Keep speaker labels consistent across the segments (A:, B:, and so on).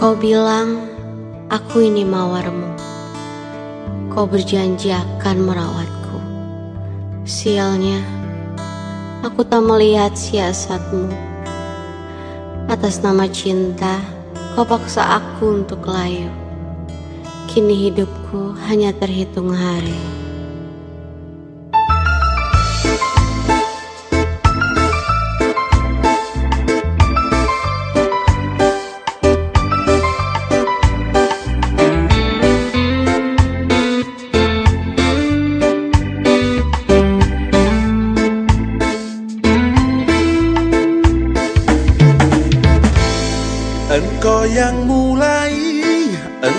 A: Kau bilang aku ini mawarmu. Kau berjanji akan merawatku. Sialnya, aku tak melihat siasatmu. Atas nama cinta, kau paksa aku untuk layu. Kini hidupku hanya terhitung hari.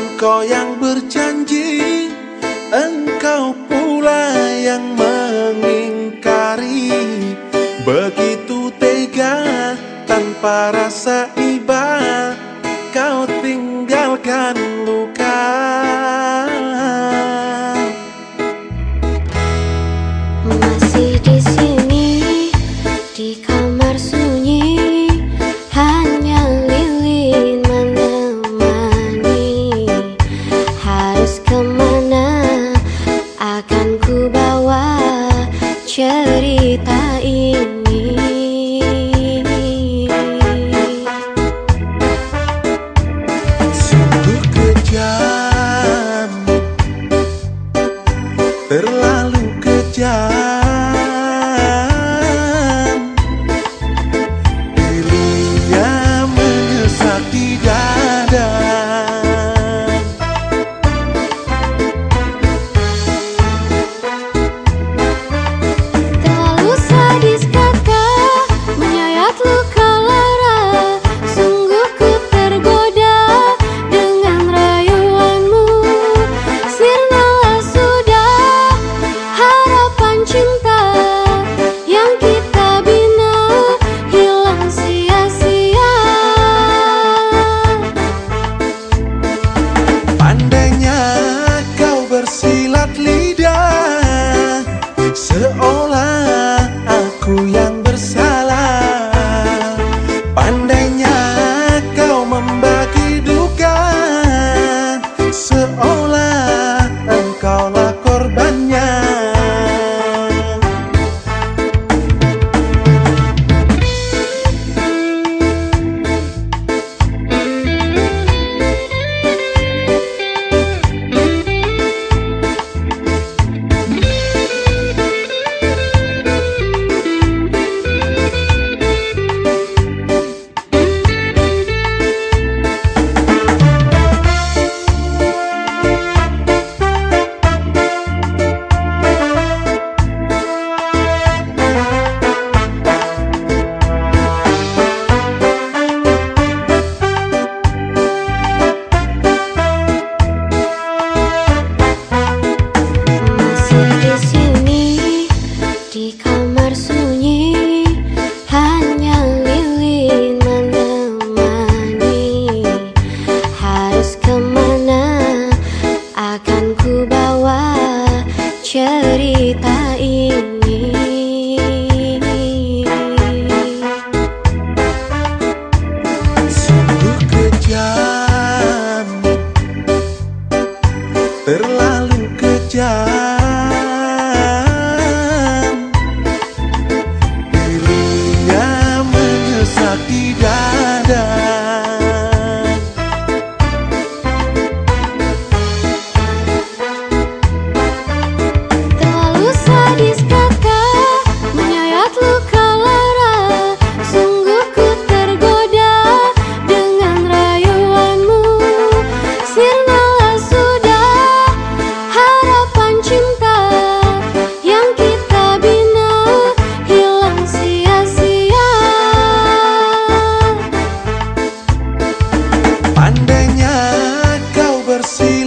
B: Engkau yang berjanji, engkau pula yang mengingkari. Begitu tega tanpa rasa
A: Tchau. por sí.